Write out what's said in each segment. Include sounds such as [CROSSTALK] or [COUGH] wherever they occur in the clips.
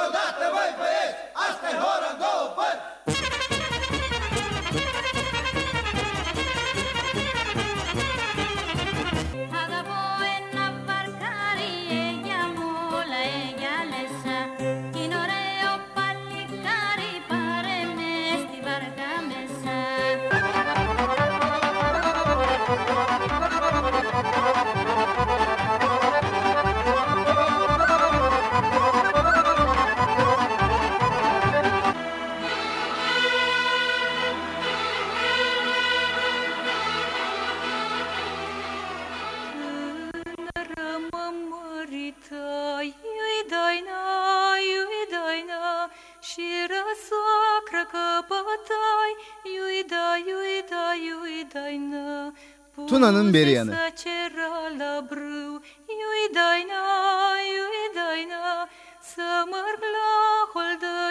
niciodată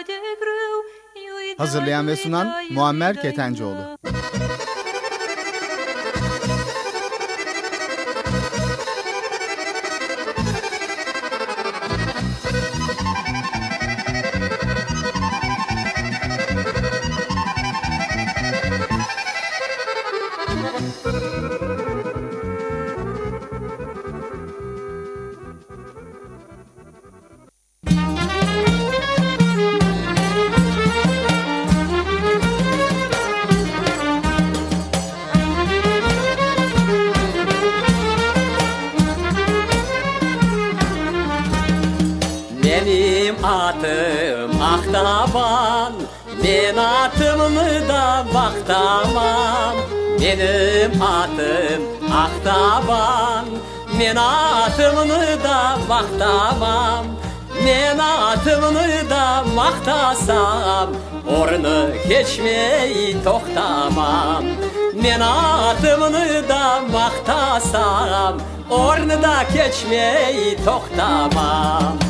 de grâu, iuida, Hazırlayan ve sunan Muammer. Ketencoğlu. Ben atımı da baktamam Benim atım aktaban Men atımını da baktamam Men atımını da maktasam Ornu geçmeyi toktamam Men atımını da maktasam Ornu da geçmeyi toktamam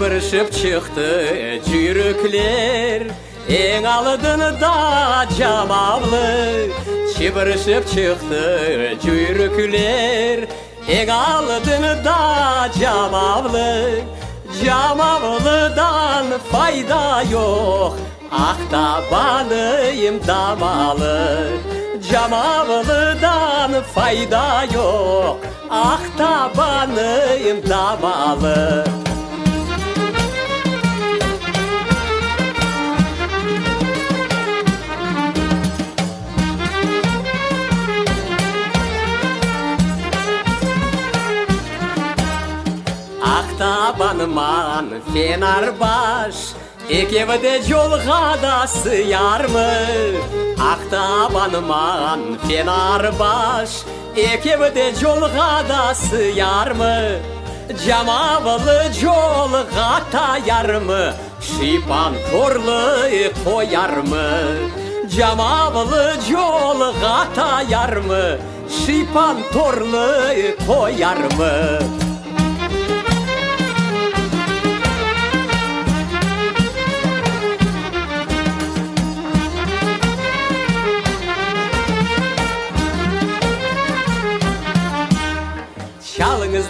Çıbırışıp çıktı cürükler En aldığını da camavlı Çıbırışıp çıktı cürükler En aldığını da camavlı Camavlıdan fayda yok. Akta balıyım damalı Camavlıdan fayda yok. Akta balıyım damalı Aktabanman Fenerbaş Ekevde jolga da sıyar mı? Aktabanman Fenerbaş Ekevde jolga da sıyar mı? Camavlı jolga tayar mı? Şipan korlu koyar mı? Camavlı jolga tayar mı? Şipan torlu koyar mı?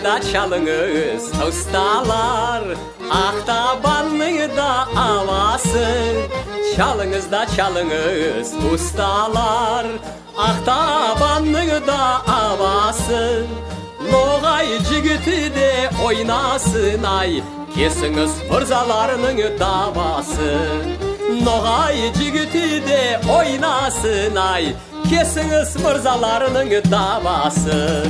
Da çalınız ustalar Aktabanlı da avası. Çalınız da çalınız ustalar Aktabanlı da avası. Noğay cigiti de oynasın ay Kesiniz fırzalarının davası. Noğay cigiti de oynasın ay Kesiniz fırzalarının davası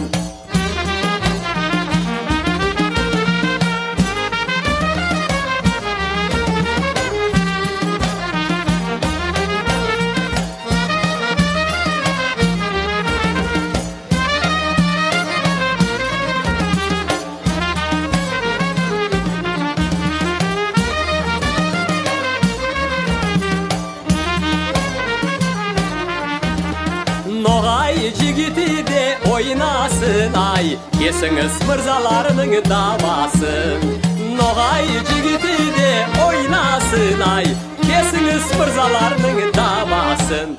de oynasın ay Kesiniz mırzalarının davası Nogay jigiti de oynasın ay Kesiniz fırzalarının damasın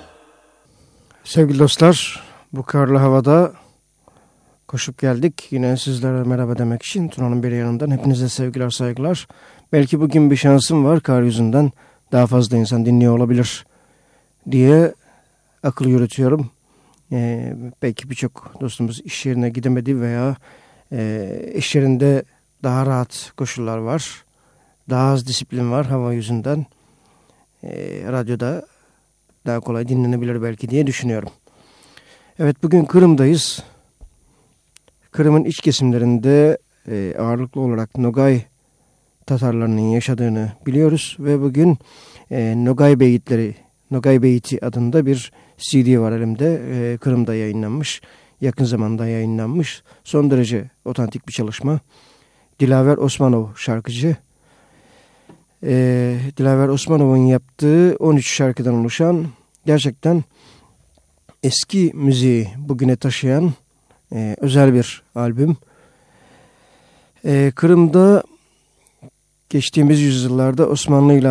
Sevgili dostlar, bu karlı havada koşup geldik. Yine sizlere merhaba demek için Tuna'nın bir yanından hepinize sevgiler saygılar. Belki bugün bir şansım var kar yüzünden daha fazla insan dinliyor olabilir diye akıl yürütüyorum. Ee, belki birçok dostumuz iş yerine gidemedi veya e, iş yerinde daha rahat koşullar var. Daha az disiplin var hava yüzünden. E, radyoda daha kolay dinlenebilir belki diye düşünüyorum. Evet bugün Kırım'dayız. Kırım'ın iç kesimlerinde e, ağırlıklı olarak Nogay Tatarlarının yaşadığını biliyoruz ve bugün e, Nogay Beyitleri, Nogay Beyti adında bir CD var elimde. E, Kırım'da yayınlanmış, yakın zamanda yayınlanmış. Son derece otantik bir çalışma. Dilaver Osmanov şarkıcı. E, Dilaver Osmanov'un yaptığı 13 şarkıdan oluşan gerçekten eski müziği bugüne taşıyan e, özel bir albüm. E, Kırım'da geçtiğimiz yüzyıllarda Osmanlı ile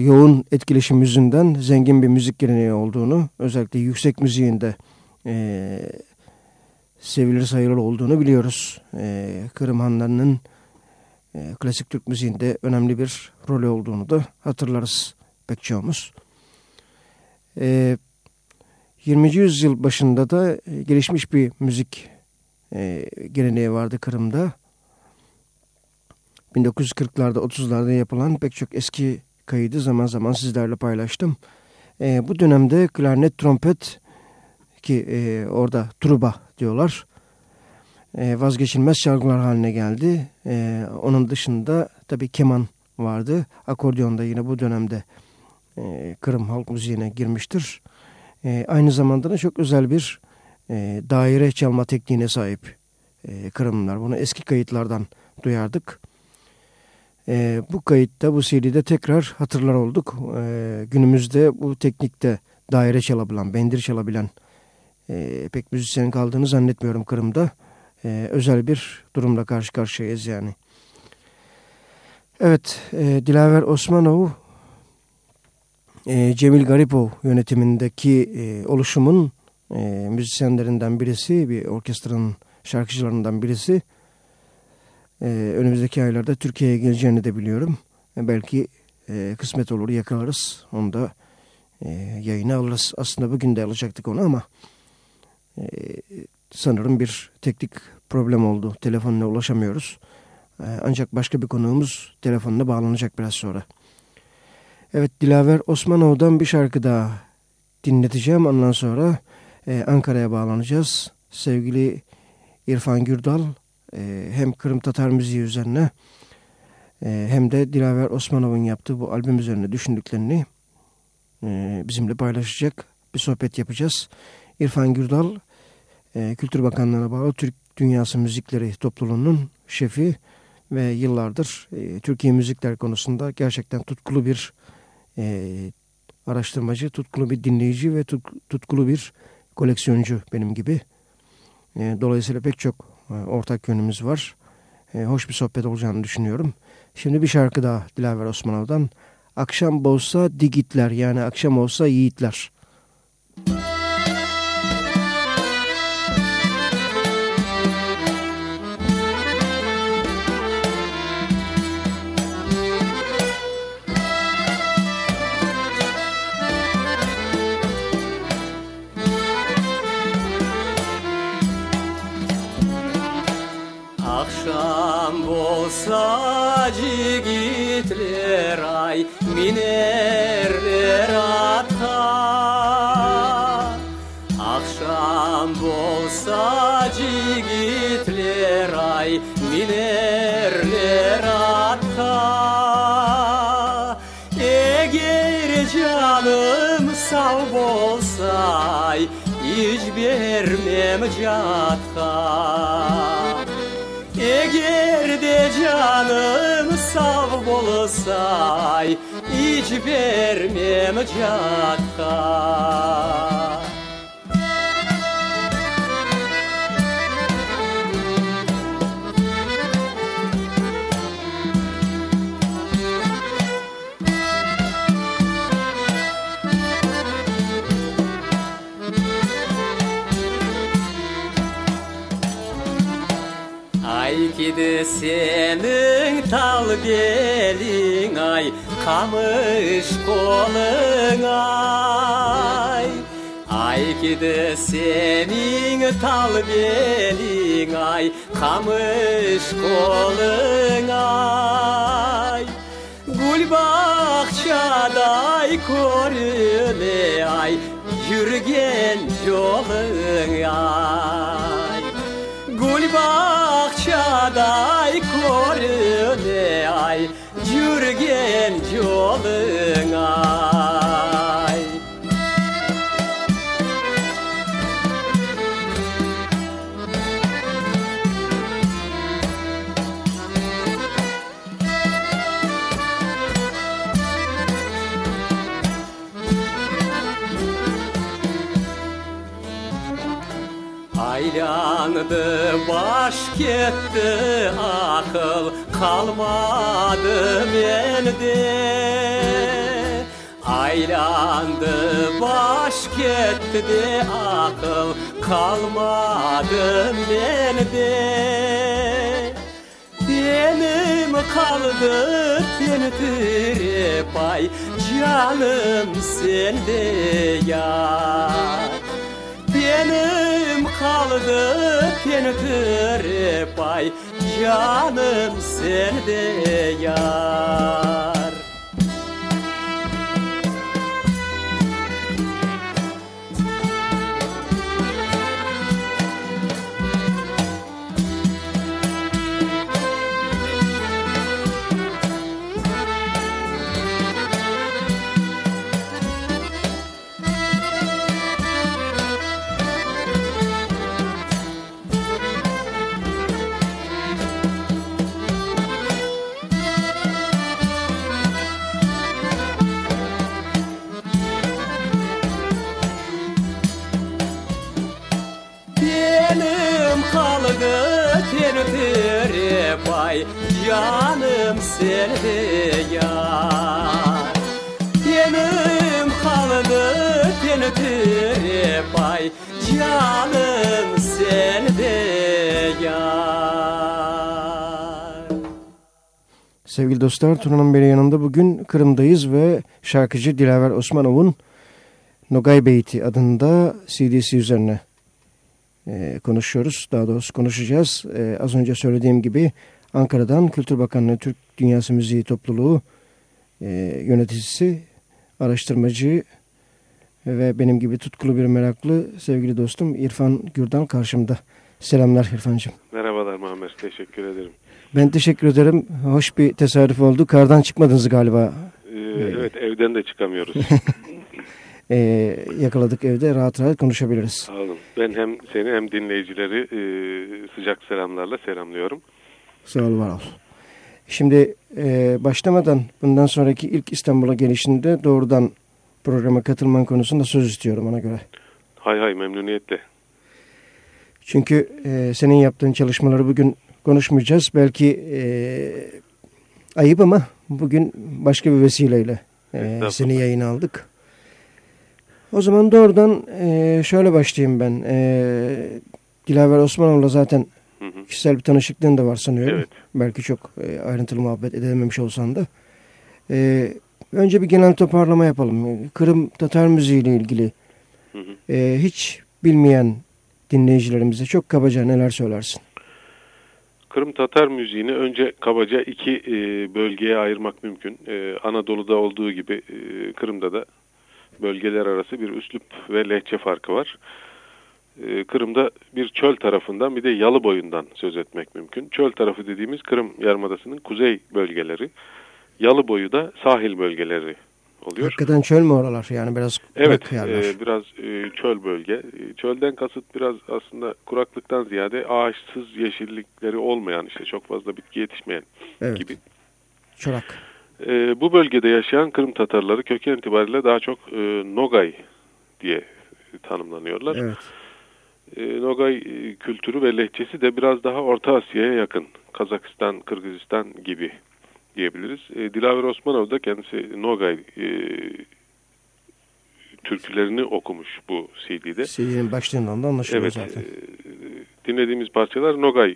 yoğun etkileşim yüzünden zengin bir müzik geleneği olduğunu, özellikle yüksek müziğinde e, sevilir sayılır olduğunu biliyoruz. E, Kırım Hanları'nın e, klasik Türk müziğinde önemli bir rolü olduğunu da hatırlarız pek çoğumuz. E, 20. yüzyıl başında da e, gelişmiş bir müzik e, geleneği vardı Kırım'da. 1940'larda 30'larda yapılan pek çok eski kaydı zaman zaman sizlerle paylaştım. E, bu dönemde klarnet, trompet ki e, orada truba diyorlar e, vazgeçilmez çalgılar haline geldi. E, onun dışında tabii keman vardı. Akordeon da yine bu dönemde e, Kırım halk müziğine girmiştir. E, aynı zamanda da çok özel bir e, daire çalma tekniğine sahip e, Kırımlılar. Bunu eski kayıtlardan duyardık. E, bu kayıtta, bu CD'de tekrar hatırlar olduk. E, günümüzde bu teknikte daire çalabilen, bendir çalabilen e, pek müzisyen kaldığını zannetmiyorum Kırım'da. E, özel bir durumla karşı karşıyayız yani. Evet, e, Dilaver Osmanov e, Cemil Garipov yönetimindeki e, oluşumun e, müzisyenlerinden birisi, bir orkestranın şarkıcılarından birisi. E, önümüzdeki aylarda Türkiye'ye geleceğini de biliyorum. E, belki e, kısmet olur yakalarız. Onu da e, yayına alırız. Aslında bugün de alacaktık onu ama e, sanırım bir teknik problem oldu. Telefonla ulaşamıyoruz. E, ancak başka bir konuğumuz telefonla bağlanacak biraz sonra. Evet Dilaver Osmanov'dan bir şarkı daha dinleteceğim. Ondan sonra e, Ankara'ya bağlanacağız. Sevgili İrfan Gürdal e, hem Kırım Tatar müziği üzerine e, hem de Dilaver Osmanov'un yaptığı bu albüm üzerine düşündüklerini e, bizimle paylaşacak. Bir sohbet yapacağız. İrfan Gürdal e, Kültür Bakanlığı'na bağlı Türk Dünyası Müzikleri topluluğunun şefi ve yıllardır Türkiye müzikler konusunda gerçekten tutkulu bir araştırmacı, tutkulu bir dinleyici ve tut, tutkulu bir koleksiyoncu benim gibi. Dolayısıyla pek çok ortak yönümüz var. E, hoş bir sohbet olacağını düşünüyorum. Şimdi bir şarkı daha Dilaver Osmanov'dan. Akşam olsa digitler yani akşam olsa yiğitler. Binerler ata. Akşam bolsa cigitler ay binerler ata. Eğer canım sağ bolsay hiç vermem catka Eğer de canım sağ bolsay hiç vermem cakka senin tal belin ay Kamış kolun ay. Ay gidi senin tal belin ay Kamış kolun ay. Gül bahçaday korule ay Yürgen yolun ay Gül bahçaday korule ay. Yürgen yolun Aylandı baş gitti akıl kalmadı bende Aylandı baş gitti akıl kalmadı bende benim kaldı tentir pay canım sende yar benim kaldı tentir pay. Canım sende yar sende yar. Benim kaldı tentir pay canım sende yar. Sevgili dostlar, Tuna'nın beri yanında bugün Kırım'dayız ve şarkıcı Dilaver Osmanov'un Nogay Beyti adında CD'si üzerine e, konuşuyoruz. Daha doğrusu konuşacağız. E, az önce söylediğim gibi Ankara'dan Kültür Bakanlığı Türk Dünyası Müziği Topluluğu e, yöneticisi, araştırmacı ve benim gibi tutkulu bir meraklı sevgili dostum İrfan Gürdan karşımda. Selamlar İrfan'cığım. Merhabalar Muammer, teşekkür ederim. Ben teşekkür ederim. Hoş bir tesadüf oldu. Kardan çıkmadınız galiba. Ee, evet, evden de çıkamıyoruz. [LAUGHS] Ee, yakaladık evde rahat rahat konuşabiliriz. Sağ olun. Ben hem seni hem dinleyicileri e, sıcak selamlarla selamlıyorum. Sağ ol var ol. Şimdi e, başlamadan bundan sonraki ilk İstanbul'a gelişinde doğrudan programa katılman konusunda söz istiyorum ona göre. Hay hay memnuniyetle. Çünkü e, senin yaptığın çalışmaları bugün konuşmayacağız. Belki e, ayıp ama bugün başka bir vesileyle e, seni yayına aldık. O zaman doğrudan e, şöyle başlayayım ben. E, Dilaver Osmanoğlu'la zaten Hı hı. kişisel bir tanışıklığın da var sanıyorum. Evet. Belki çok e, ayrıntılı muhabbet edememiş olsan da. E, önce bir genel toparlama yapalım. Kırım Tatar müziği ile ilgili Hı hı. e, hiç bilmeyen dinleyicilerimize çok kabaca neler söylersin? Kırım Tatar müziğini önce kabaca iki e, bölgeye ayırmak mümkün. E, Anadolu'da olduğu gibi e, Kırım'da da bölgeler arası bir üslup ve lehçe farkı var. E, Kırım'da bir çöl tarafından bir de yalı boyundan söz etmek mümkün. Çöl tarafı dediğimiz Kırım Yarımadası'nın kuzey bölgeleri, yalı boyu da sahil bölgeleri oluyor. Hakikaten çöl mü oralar? Yani biraz Evet, e, biraz e, çöl bölge. E, çölden kasıt biraz aslında kuraklıktan ziyade ağaçsız yeşillikleri olmayan, işte çok fazla bitki yetişmeyen evet, gibi. çorak. E, bu bölgede yaşayan Kırım Tatarları köken itibariyle daha çok e, Nogay diye tanımlanıyorlar. Evet. E, Nogay kültürü ve lehçesi de biraz daha Orta Asya'ya yakın. Kazakistan, Kırgızistan gibi diyebiliriz. E, Dilaver Osmanov da kendisi Nogay e, türkülerini okumuş bu CD'de. CD'nin başlığından da anlaşılıyor Evet, zaten. e, dinlediğimiz parçalar Nogay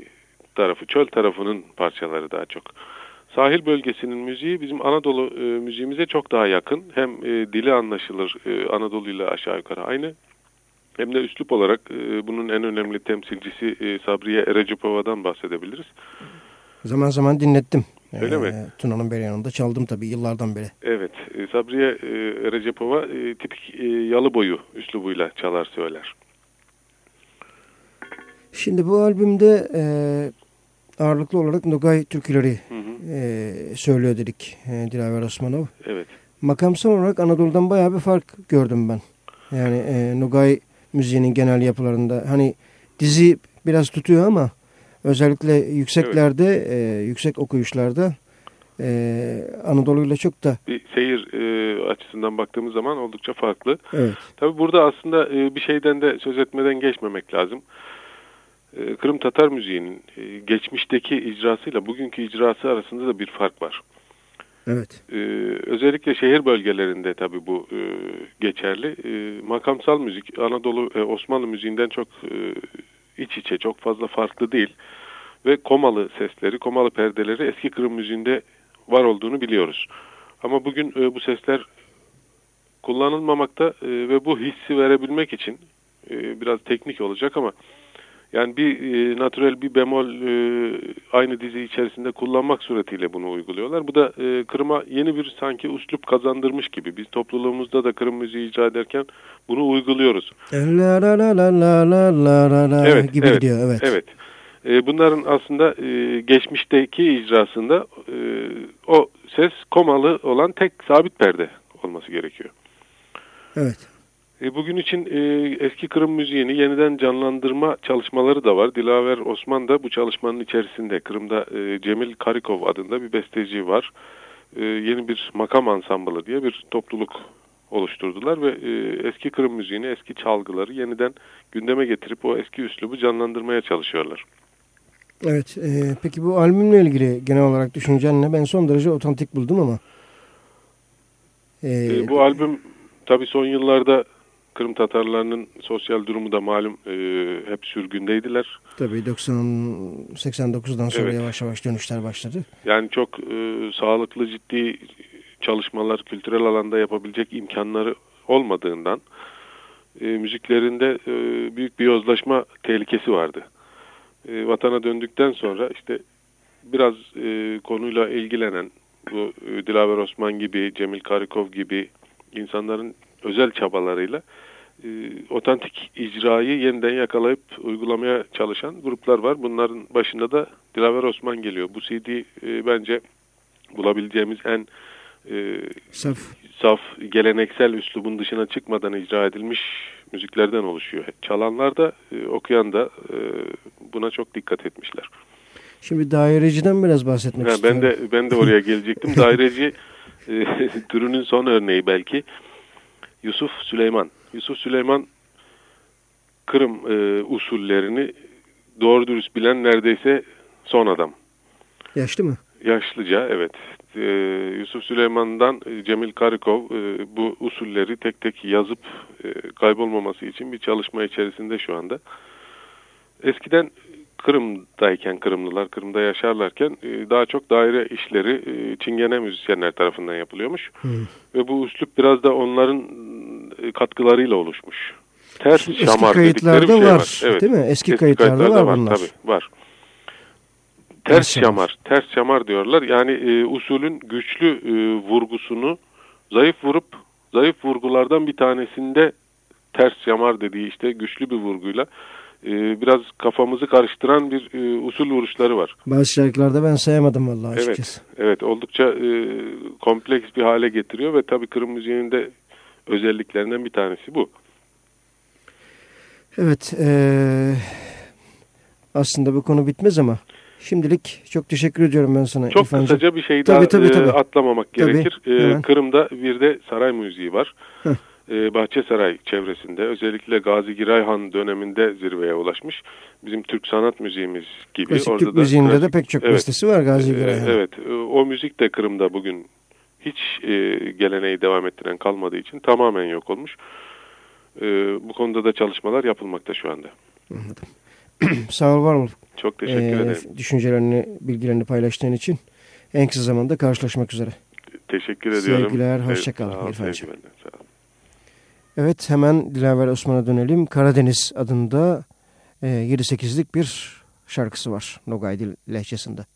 tarafı, çöl tarafının parçaları daha çok. Sahil bölgesinin müziği bizim Anadolu e, müziğimize çok daha yakın. Hem e, dili anlaşılır e, Anadolu ile aşağı yukarı aynı. Hem de üslup olarak e, bunun en önemli temsilcisi e, Sabriye Erecepova'dan bahsedebiliriz. Zaman zaman dinlettim. Öyle mi? Ee, Tuna'nın beri yanında çaldım tabii yıllardan beri. Evet, e, Sabriye e, Erecepova e, tipik e, yalı boyu üslubuyla çalar söyler. Şimdi bu albümde e, ağırlıklı olarak Nogay türküleri Hı hı. e, söylüyor dedik e, Dilaver Osmanov. Evet. Makamsal olarak Anadolu'dan bayağı bir fark gördüm ben. Yani e, Nogay müziğinin genel yapılarında hani dizi biraz tutuyor ama özellikle yükseklerde, e, yüksek okuyuşlarda e, Anadolu'yla çok da Bir seyir e, açısından baktığımız zaman oldukça farklı. evet. Tabii burada aslında e, bir şeyden de söz etmeden geçmemek lazım. E, Kırım Tatar müziğinin e, geçmişteki icrasıyla bugünkü icrası arasında da bir fark var. Evet. Ee, özellikle şehir bölgelerinde tabii bu e, geçerli. E, makamsal müzik Anadolu e, Osmanlı müziğinden çok e, iç içe, çok fazla farklı değil. Ve komalı sesleri, komalı perdeleri eski Kırım müziğinde var olduğunu biliyoruz. Ama bugün e, bu sesler kullanılmamakta e, ve bu hissi verebilmek için e, biraz teknik olacak ama yani bir e, natürel bir bemol e, aynı dizi içerisinde kullanmak suretiyle bunu uyguluyorlar. Bu da e, Kırım'a yeni bir sanki uslup kazandırmış gibi. Biz topluluğumuzda da Kırım müziği icra ederken bunu uyguluyoruz. Evet, gibi evet, gidiyor. Evet. evet. E, bunların aslında e, geçmişteki icrasında e, o ses komalı olan tek sabit perde olması gerekiyor. Evet. E, bugün için e, eski Kırım müziğini yeniden canlandırma çalışmaları da var. Dilaver Osman da bu çalışmanın içerisinde. Kırım'da e, Cemil Karikov adında bir besteci var. E, yeni bir makam ansamblı diye bir topluluk oluşturdular ve e, eski Kırım müziğini, eski çalgıları yeniden gündeme getirip o eski üslubu canlandırmaya çalışıyorlar. Evet. e, peki bu albümle ilgili genel olarak düşüncen ne? Ben son derece otantik buldum ama. E, E, bu albüm tabii son yıllarda Kırım Tatarlarının sosyal durumu da malum e, hep sürgündeydiler. Tabii 90 89'dan sonra Evet. yavaş yavaş dönüşler başladı. Yani çok e, sağlıklı ciddi çalışmalar kültürel alanda yapabilecek imkanları olmadığından e, müziklerinde e, büyük bir yozlaşma tehlikesi vardı. E, vatana döndükten sonra işte biraz e, konuyla ilgilenen bu e, Dilaver Osman gibi, Cemil Karikov gibi insanların özel çabalarıyla e, otantik icrayı yeniden yakalayıp uygulamaya çalışan gruplar var. Bunların başında da Dilaver Osman geliyor. Bu CD e, bence bulabileceğimiz en e, Saf. saf, geleneksel üslubun dışına çıkmadan icra edilmiş müziklerden oluşuyor. Çalanlar da, e, okuyan da e, buna çok dikkat etmişler. Şimdi daireciden biraz bahsetmek Ha, istiyorum. ben de ben de oraya gelecektim. [LAUGHS] Daireci e, [LAUGHS] türünün son örneği belki Yusuf Süleyman. Yusuf Süleyman Kırım e, usullerini doğru dürüst bilen neredeyse son adam. Yaşlı mı? Yaşlıca evet. E, Yusuf Süleyman'dan e, Cemil Karikov e, bu usulleri tek tek yazıp e, kaybolmaması için bir çalışma içerisinde şu anda. Eskiden Kırım'dayken Kırımlılar, Kırım'da yaşarlarken e, daha çok daire işleri e, çingene müzisyenler tarafından yapılıyormuş. Ve bu üslup biraz da onların e, katkılarıyla oluşmuş. Ters Eski şamar kayıtlarda dedikleri bir şey var, var. Evet. değil mi? Eski kayıtlarda var bunlar. Tabii, var. Ters Ters şamar. şamar, ters şamar diyorlar. Yani e, usulün güçlü e, vurgusunu zayıf vurup zayıf vurgulardan bir tanesinde ters şamar dediği işte güçlü bir vurguyla e, biraz kafamızı karıştıran bir e, usul vuruşları var. Bazı şarkılarda ben sayamadım vallahi Evet, açıkçası. evet oldukça e, kompleks bir hale getiriyor ve tabii Kırım müziğinin de özelliklerinden bir tanesi bu. Evet. aslında bu konu bitmez ama şimdilik çok teşekkür ediyorum ben sana. Çok İrfancığım. kısaca bir şey Tabii, daha tabii, e, tabii. atlamamak Tabii, gerekir. E, hemen. Kırım'da bir de saray müziği var. Heh. E, Bahçesaray çevresinde özellikle Gazi Giray Han döneminde zirveye ulaşmış. Bizim Türk sanat müziğimiz gibi. Klasik Orada Türk da müziğinde de klasik- pek çok Evet. bestesi var Gazi E, Gürayhan. Evet. e, O müzik de Kırım'da bugün hiç e, geleneği devam ettiren kalmadığı için tamamen yok olmuş. E, bu konuda da çalışmalar yapılmakta şu anda. Anladım. [CLEARS THROAT] Sağ ol var ol. Çok teşekkür Ee, ederim. Düşüncelerini, bilgilerini paylaştığın için. En kısa zamanda karşılaşmak üzere. Teşekkür ediyorum. Sevgiler, hoşça kal, sağ ol, İrfancığım. sevgiler, sağ ol. Evet hemen Dilaver Osman'a dönelim. Karadeniz adında e, 7-8'lik bir şarkısı var Nogay dil lehçesinde.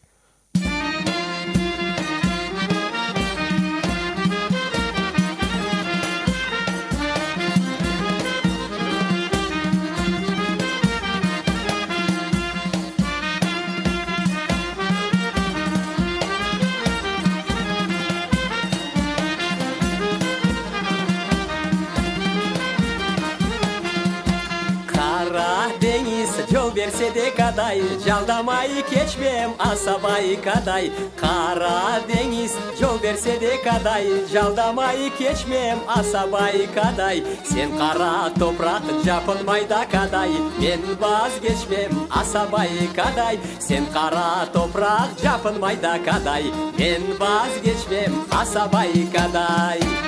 қадай жалдамай кечпем асабай қадай қара деңіз жол берсе де қадай жалдамай кечмем асабай қадай сен қара топырақ жапан да қадай мен баз кечмем асабай қадай сен қара топырақ жапылмай да қадай мен баз кечмем асабай қадай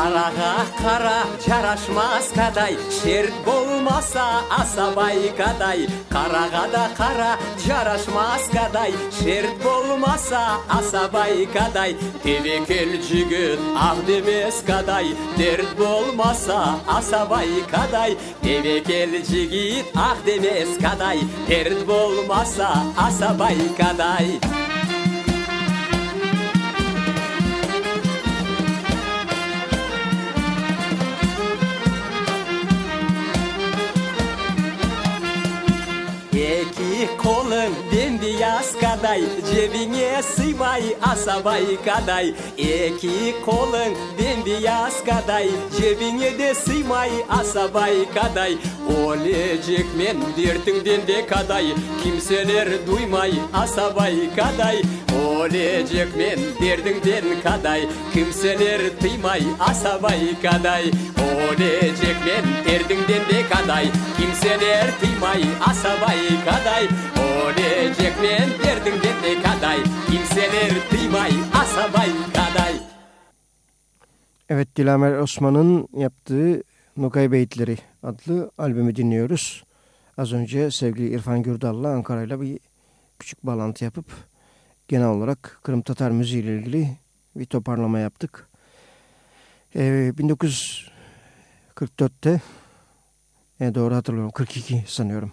Қараға қара жарашмас қадай шерт болмаса асабай қадай қараға да қара жарашмас қадай шерт болмаса асабайкадай тевекел жігіт ақ демес қадай дерт болмаса асабайкадай тевекел жігіт ақ демес қадай дерт болмаса асабайкадай bembeyaz kaday Cebine sığmay asabay kaday. İki kolun bembeyaz kaday Cebine de sığmay asabay kaday. Olacak men dertinden de kaday Kimseler duymay asabay kaday. Olacak men derdinden kaday Kimseler duymay asabay kaday Olacak men derdinden de kaday Kimseler duymay asabay kaday Olacak men derdinden de kaday Kimseler duymay asabay kaday Evet Dilamer Osman'ın yaptığı Nogay Beyitleri adlı albümü dinliyoruz. Az önce sevgili İrfan Gürdal'la Ankara'yla bir küçük bağlantı yapıp genel olarak Kırım Tatar müziği ile ilgili bir toparlama yaptık. Ee, 1944'te e, doğru hatırlıyorum 42 sanıyorum.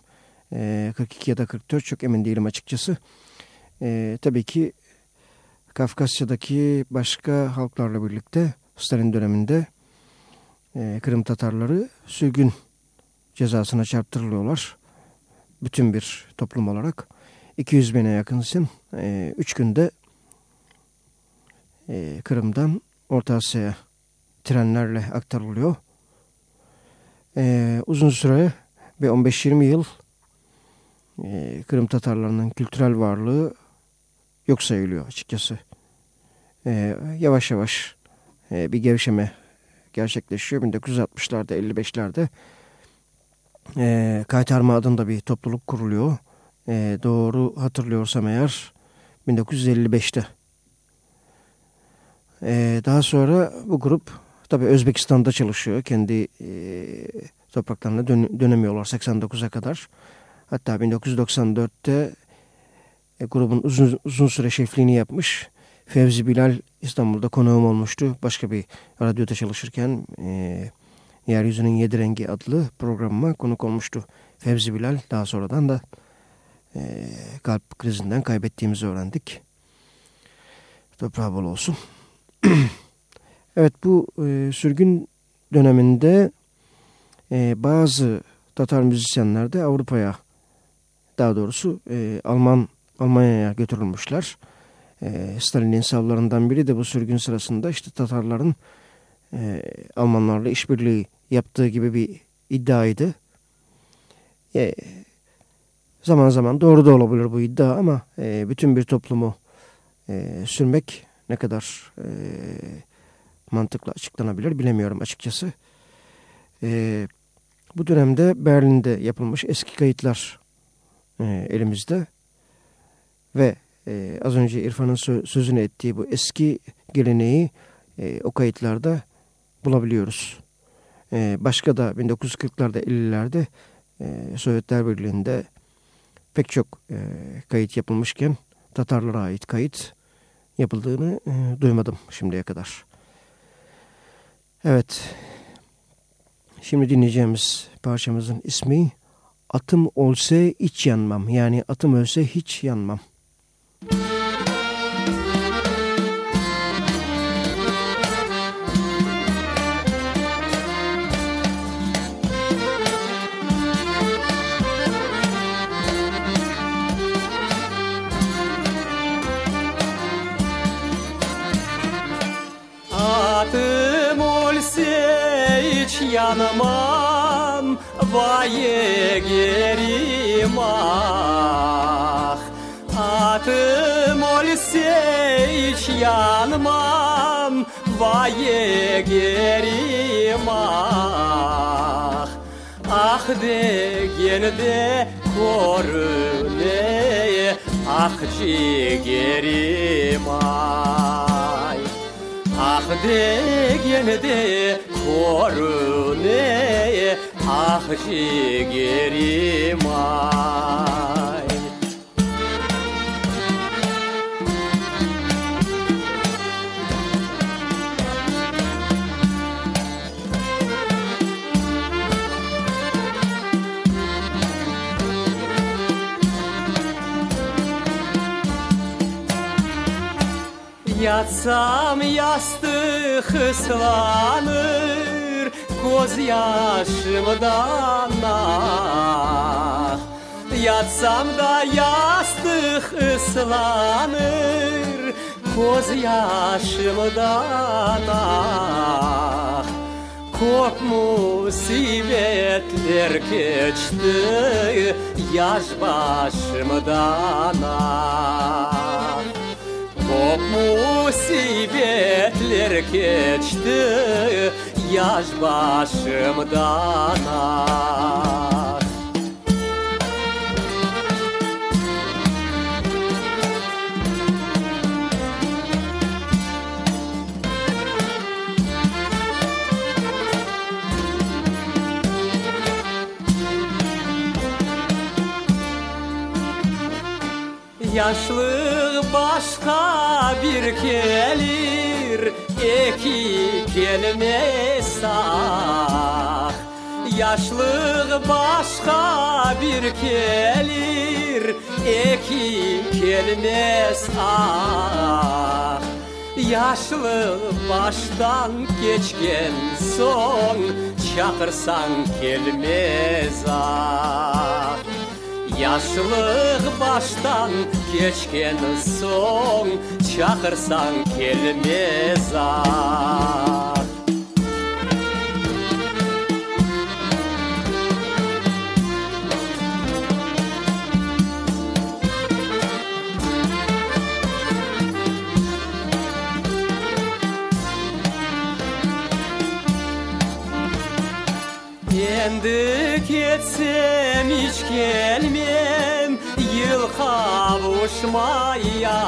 E, 42 ya da 44 çok emin değilim açıkçası. E, tabii ki Kafkasya'daki başka halklarla birlikte Stalin döneminde e, Kırım Tatarları sürgün cezasına çarptırılıyorlar. Bütün bir toplum olarak. 200 bine yakın isim 3 günde e, Kırım'dan Orta Asya'ya trenlerle aktarılıyor. E, uzun süre ve 15-20 yıl e, Kırım Tatarlarının kültürel varlığı yok sayılıyor açıkçası. E, yavaş yavaş e, bir gevşeme gerçekleşiyor. 1960'larda 55'lerde e, Kaytarma adında bir topluluk kuruluyor. E, doğru hatırlıyorsam eğer 1955'te. E, daha sonra bu grup tabi Özbekistan'da çalışıyor. Kendi e, topraklarına dön dönemiyorlar 89'a kadar. Hatta 1994'te e, grubun uzun, uzun süre şefliğini yapmış. Fevzi Bilal İstanbul'da konuğum olmuştu. Başka bir radyoda çalışırken e, Yeryüzünün Yedi Rengi adlı programıma konuk olmuştu. Fevzi Bilal daha sonradan da e, kalp krizinden kaybettiğimizi öğrendik. Toprağı bol olsun. [CLEARS THROAT] evet bu e, sürgün döneminde e, bazı Tatar müzisyenler de Avrupa'ya daha doğrusu e, Alman Almanya'ya götürülmüşler. E, Stalin'in savlarından biri de bu sürgün sırasında işte Tatarların e, Almanlarla işbirliği yaptığı gibi bir iddiaydı. E, zaman zaman doğru da olabilir bu iddia ama e, bütün bir toplumu e, sürmek ne kadar e, mantıklı açıklanabilir bilemiyorum açıkçası. E, bu dönemde Berlin'de yapılmış eski kayıtlar e, elimizde ve e, az önce İrfan'ın sö sözünü ettiği bu eski geleneği e, o kayıtlarda bulabiliyoruz. E, başka da 1940'larda 50'lerde e, Sovyetler Birliği'nde pek çok e, kayıt yapılmışken Tatarlara ait kayıt yapıldığını e, duymadım şimdiye kadar. Evet. Şimdi dinleyeceğimiz parçamızın ismi Atım olsa hiç yanmam. Yani atım ölse hiç yanmam. Hiç yanmam Vaye gerim ah. Atım olsa hiç yanmam Vaye gerim ah. Ah degen de korune Ah ciğerim ay Ah degen de korune Ah ciğerim ay Yatsam yastık ıslanır Göz yaşımdan ah. Yatsam da yastık ıslanır Göz yaşımdan ah. Kop musibetler geçti Yaş başımdan ah Çok musibetler geçti Yaş başımdan ah Yaşlık başka bir gelir iki kelime sağ Yaşlık başka bir gelir iki kelime sağ Yaşlı baştan geçken son Çakırsan gelmez ah Яшылық баштан кешкен соң Шақырсаң келмез ақ Енді Kendi geçsem hiç gelmem. Yıl kavuşmaya.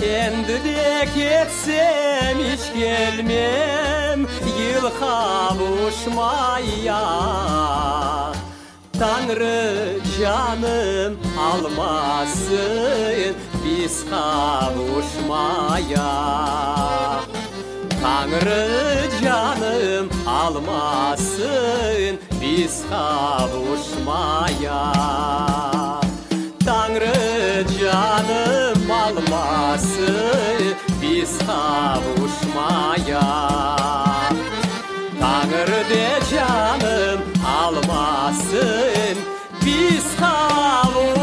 Kendi de geçsem hiç gelmem. Yıl kavuşmaya. Tanrı canım almasın Biz kavuşmaya. Tanrı canım almasın biz kavuşmaya. Tanrı canım almasın biz kavuşmaya. Tanrı de canım almasın biz kavuşmaya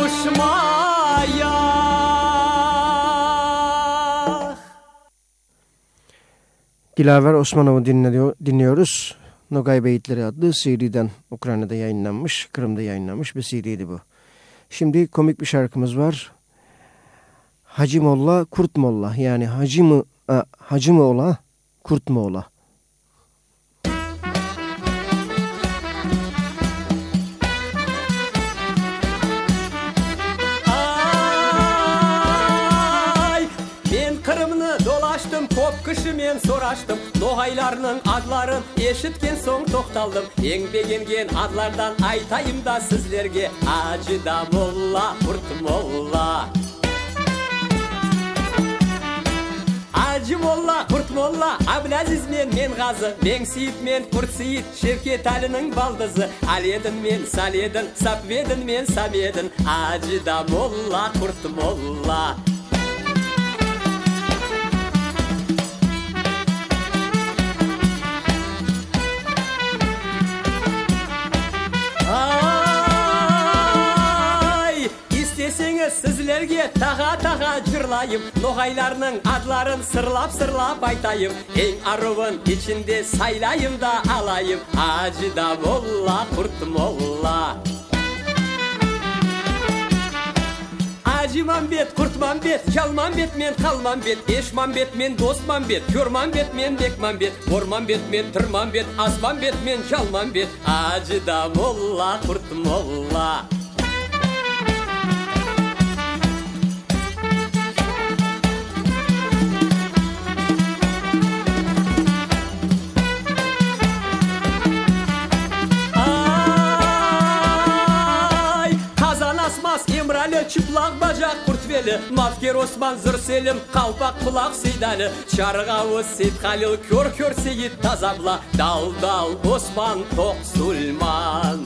Dilaver Osmanov'u dinliyor, dinliyoruz. Nogay Beyitleri adlı CD'den Ukrayna'da yayınlanmış, Kırım'da yayınlanmış bir CD'ydi bu. Şimdi komik bir şarkımız var. Hacı Molla, Kurt Molla. Yani Hacı mı, a, Hacı mı ola, Kurt mu ola? күшімен сораштым ноғайларының адларын ешіткен соң тоқталдым еңбегенген адлардан айтайын да сіздерге ажида молла құрт молла Ажы молла, құрт молла, Әбләзіз мен мен ғазы, Беңсейіт мен Құртсейіт, Шеркетәлінің балдызы, әледін мен саледін сапведін мен самедін Ажы да молла, құрт молла. бірге таға таға жырлайым. Ноғайларның адларын сырлап сырлап айтайым. Ең аруын ішінде сайлайым да алайым. Ажы да молла құрт молла. Әжімамбет құртмамбет жалмамбет мен қалмамбет ешмамбет мен досмамбет көрмамбет мен бекмамбет ормамбет мен тұрмамбет Асманбет мен жалмамбет ажы да молла молла. çıplak bacak kurtveli Mafker Osman zır selim kalpak bulak seydali Çargavı seytkali kör kör seyit tazabla Dal dal Osman tok sulman.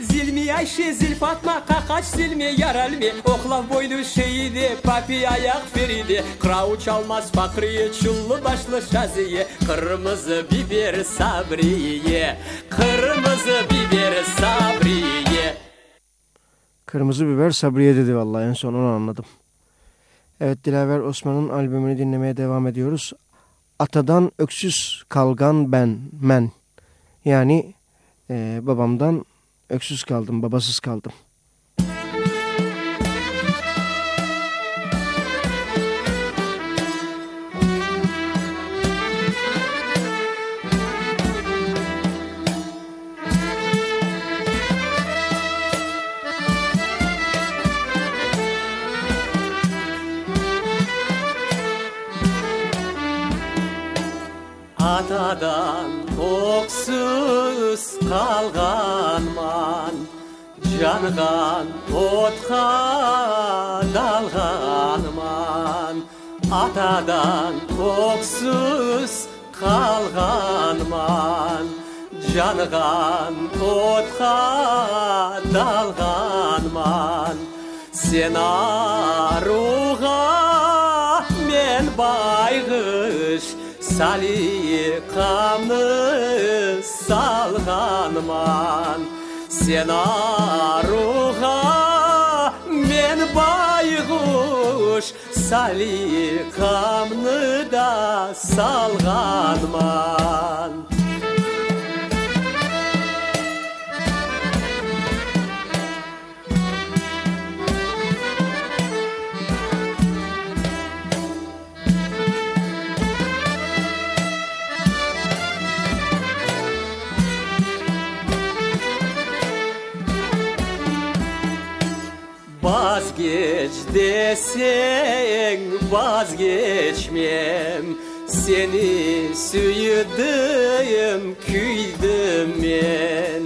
Zilmi Ayşe zil Fatma kakaç zilmi yaralmi Oklav boylu şeydi papi ayak feridi. Kravu çalmaz fakriye çullu başlı şaziye Kırmızı biber sabriye Kırmızı biber sabriye. Kırmızı biber Sabriye dedi vallahi en son onu anladım. Evet Dilaver Osman'ın albümünü dinlemeye devam ediyoruz. Atadan öksüz kalgan ben, men. Yani e, babamdan öksüz kaldım, babasız kaldım. анадан қалған ман жанған қотқа далған ман атадан қоқсыз қалған ман жанған отка далғанман сен аруға мен байғыш Salikamı salganman Sen aruğa men bayguş Salikamını da salganman Vazgeç desen vazgeçmem Seni süydüm küydüm ben.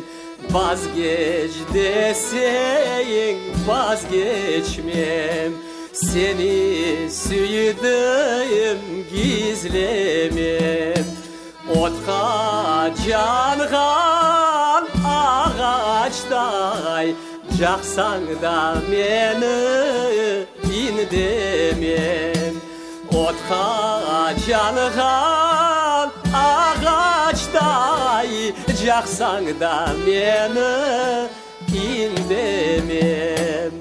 Vazgeç desen vazgeçmem Seni süydüm gizlemem. Otqa canğan ağaçday Жақсаң да мені индемем. Отқа жанған ағаштай Жақсаң да мені индемем.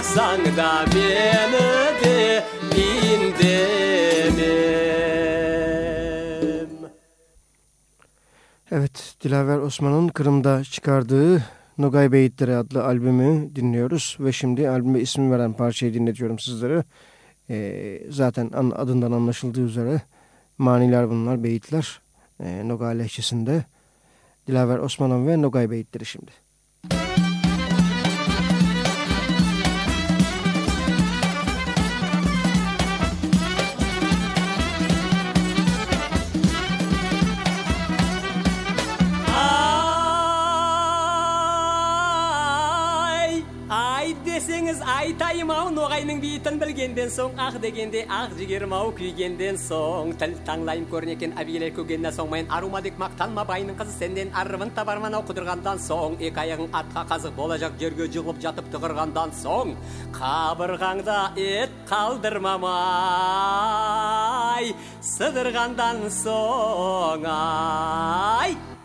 baksan da beni dindim. Evet Dilaver Osman'ın Kırım'da çıkardığı Nogay Beyitleri adlı albümü dinliyoruz ve şimdi albüme ismi veren parçayı dinletiyorum sizlere. Ee, zaten adından anlaşıldığı üzere maniler bunlar, beyitler. Ee, Nogay lehçesinde Dilaver Osman'ın ve Nogay Beyitleri şimdi. Айтайым ау ноғайның бейітін білгенден соң ақ дегенде ақ жігерім ау күйгенден соң. Тіл таңлайым көрнекен әбиелер көгеннен соң мен арума дек мақтанма байының қызы сенден арыбын табарман ау құдырғандан соң. Екі аяғың атқа қазық болажақ жерге жығылып жатып тұғырғандан соң. Қабырғаңда ет қалдырмамай сыдырғандан соң ай!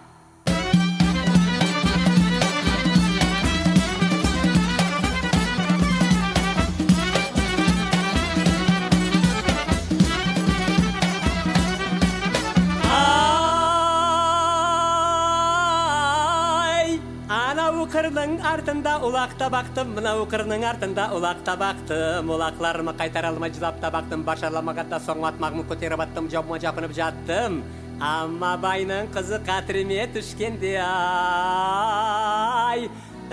Қырдың артында ұлақта бақтым мынау қырдың артында ұлақта бақтым ұлақларымы қайтара алмай жылап та бақтым башаламағанда соң атмағымы көтеріп аттым жауыма жапынып жаттым. Амма байның қызы қатырме түшкенде ай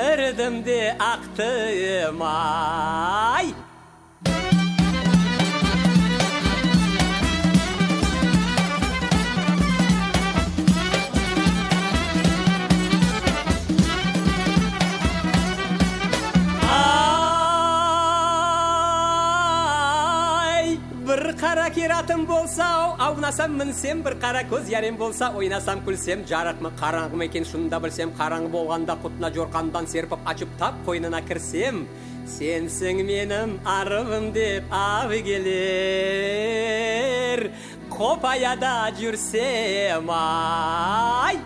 ірідім де ақтым ай. Кератым болса аунасам мінсем бір қара көз ярем болса ойнасам күлсем жарық қараңғы ма екен шынында білсем қараңғы болғанда құтына жорғандан серпіп ашып тап қойнына кірсем сенсің менің арывым деп келер қопаяда жүрсем ай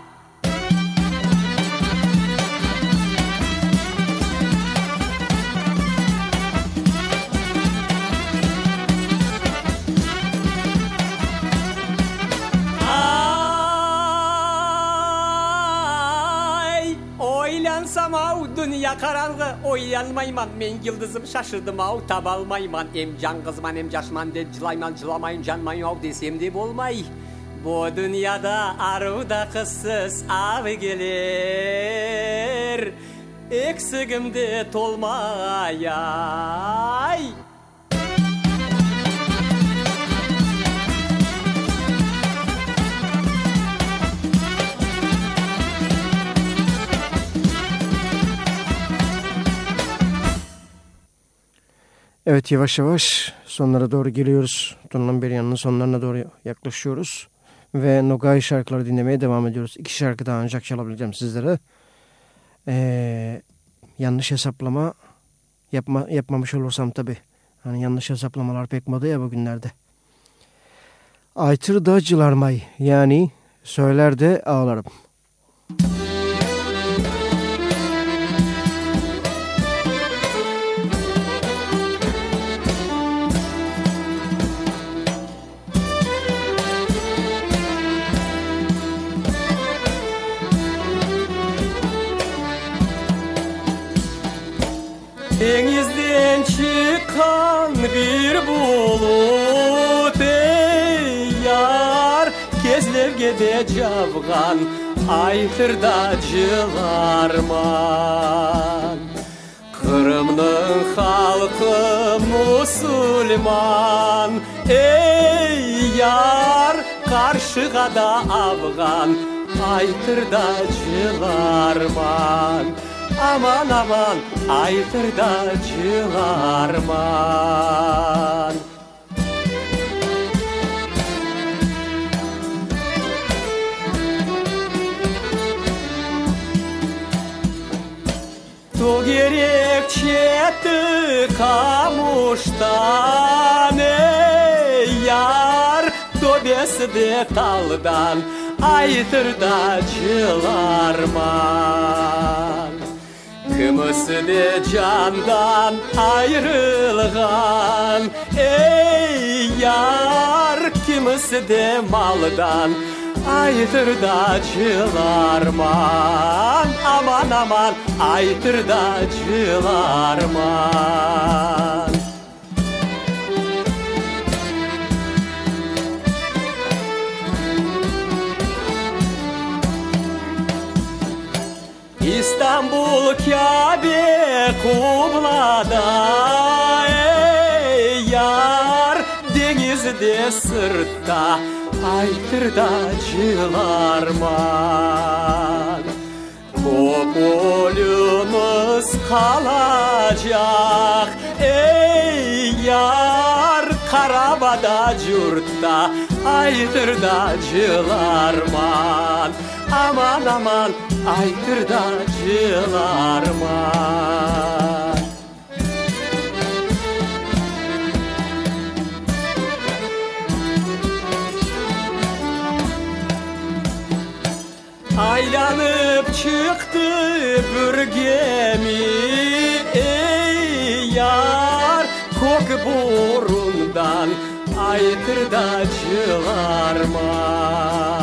қараңғы ойланмайман мен йылдызым шашырдым ау таба алмайман эм жаңғызман эм жашман деп жылайман жыламайын жанмайын ау десем де болмай бұ дүнияда ару да қызсыз ағы келер эксігімде толмай ай Evet yavaş yavaş sonlara doğru geliyoruz. Tunan Beryan'ın sonlarına doğru yaklaşıyoruz. Ve Nogay şarkıları dinlemeye devam ediyoruz. İki şarkı daha ancak çalabileceğim sizlere. Ee, yanlış hesaplama yapma, yapmamış olursam tabi. Hani yanlış hesaplamalar pek moda ya bugünlerde. Aytır da cılarmay yani söyler de ağlarım. Denizden çıkan bir bulut ey yar. Kezlevgede cavgan aytırda cılarman Kırım'ın halkı musulman Ey yar. Karşıga da Afgan Aytırda cılarman aman aman aytırda çılarman То gerek çetti kamuştan ey yar Tobesi de taldan aytırda çılarman De candan ayrılgan. Ey yar kimisi de maldan Aytırdacılarman aman aman aytırdacılarman İstanbul Kabe kublada Ey yar denizde sırtta Aytırdacılarman Popolumuz kalacak Ey yar Karabada curtta Aytırdacılarman Aman aman Aytırdacılarman Aylanıp çıktı bir gemi Ey yar kok burundan Aytırdacılarman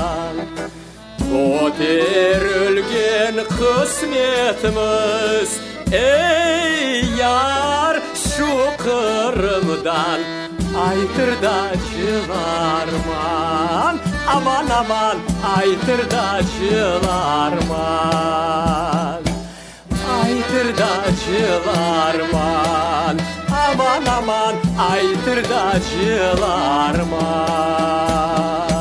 Koterülgen kısmetimiz Ey yar şu kırımdan. Aytırdacılarman Aman aman aytırdacılarman Aytırdacılarman Aman aman aytırdacılarman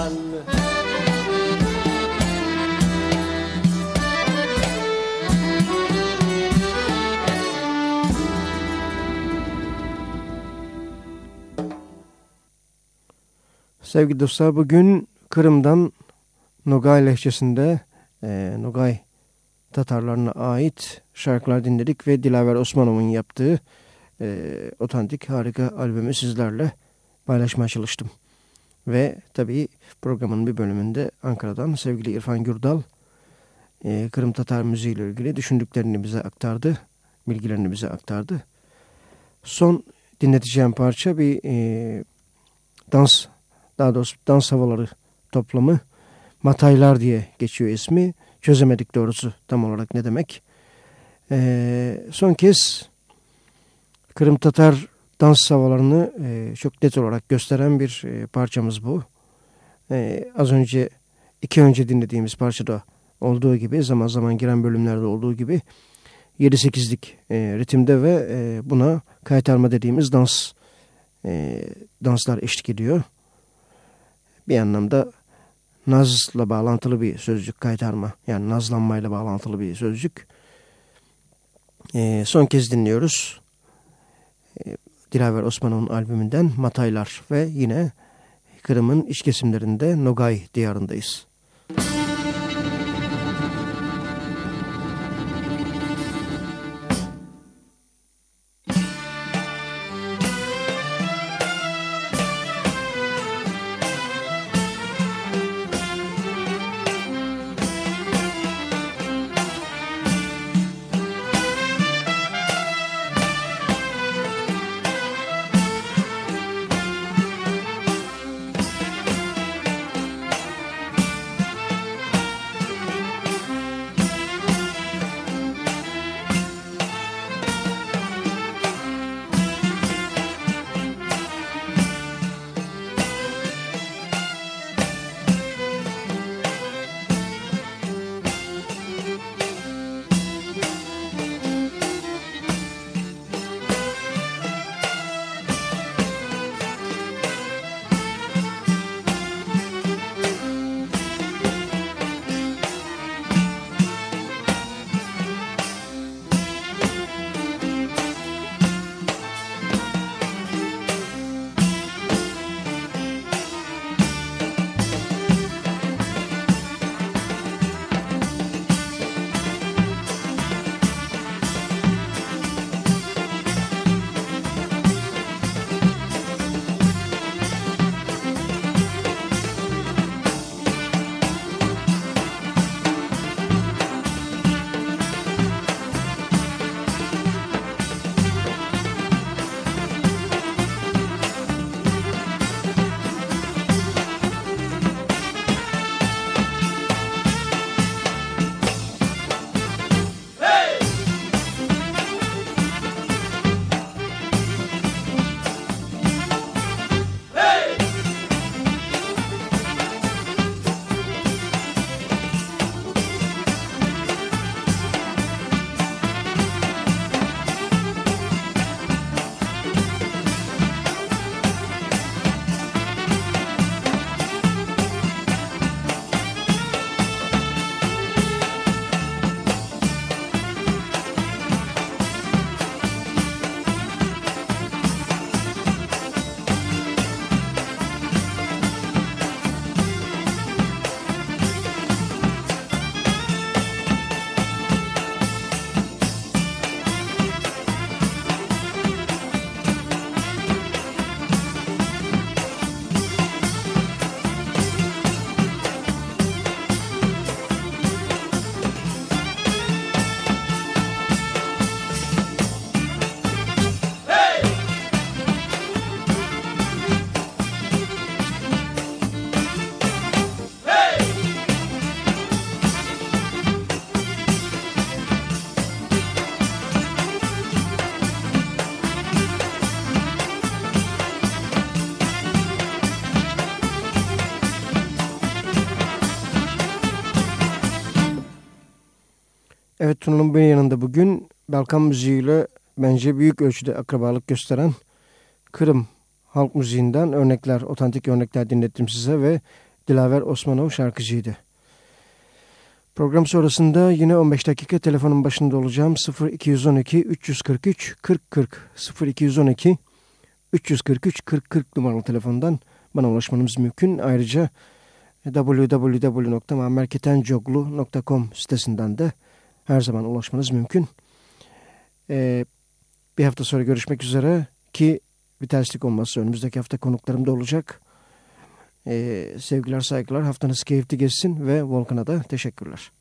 Sevgili dostlar bugün Kırım'dan Nogay lehçesinde e, Nogay Tatarlarına ait şarkılar dinledik ve Dilaver Osmanov'un yaptığı e, otantik harika albümü sizlerle paylaşmaya çalıştım. Ve tabii programın bir bölümünde Ankara'dan sevgili İrfan Gürdal e, Kırım Tatar müziği ile ilgili düşündüklerini bize aktardı, bilgilerini bize aktardı. Son dinleteceğim parça bir e, dans, daha doğrusu dans havaları toplamı. Mataylar diye geçiyor ismi. Çözemedik doğrusu tam olarak ne demek. E, son kez Kırım Tatar dans havalarını e, çok net olarak gösteren bir e, parçamız bu. E, az önce iki önce dinlediğimiz parçada olduğu gibi zaman zaman giren bölümlerde olduğu gibi 7-8'lik e, ritimde ve e, buna kaytarma dediğimiz dans e, danslar eşlik ediyor. Bir anlamda nazla bağlantılı bir sözcük kaytarma yani nazlanmayla bağlantılı bir sözcük. E, son kez dinliyoruz. E, Dilaver Osman'ın albümünden Mataylar ve yine Kırım'ın iç kesimlerinde Nogay diyarındayız. Tuna'nın bir yanında bugün Balkan müziğiyle bence büyük ölçüde akrabalık gösteren Kırım halk müziğinden örnekler, otantik örnekler dinlettim size ve Dilaver Osmanov şarkıcıydı. Program sonrasında yine 15 dakika telefonun başında olacağım. 0212 343 40 40 0212 343 40 40 numaralı telefondan bana ulaşmanız mümkün. Ayrıca www.muammerketencoglu.com sitesinden de her zaman ulaşmanız mümkün. Ee, bir hafta sonra görüşmek üzere ki bir terslik olmazsa önümüzdeki hafta konuklarım da olacak. Ee, sevgiler saygılar haftanız keyifli geçsin ve Volkan'a da teşekkürler.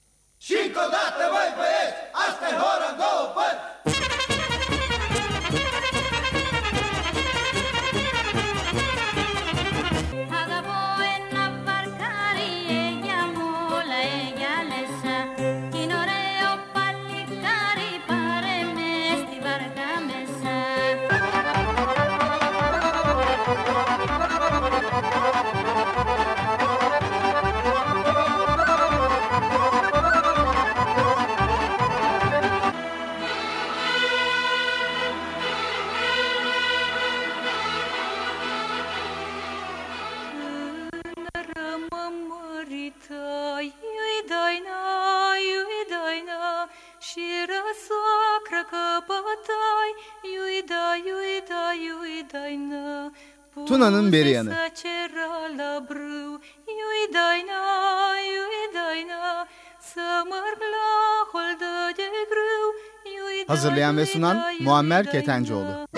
İui da, Hazırlayan ve sunan Muammer. Ketencoğlu.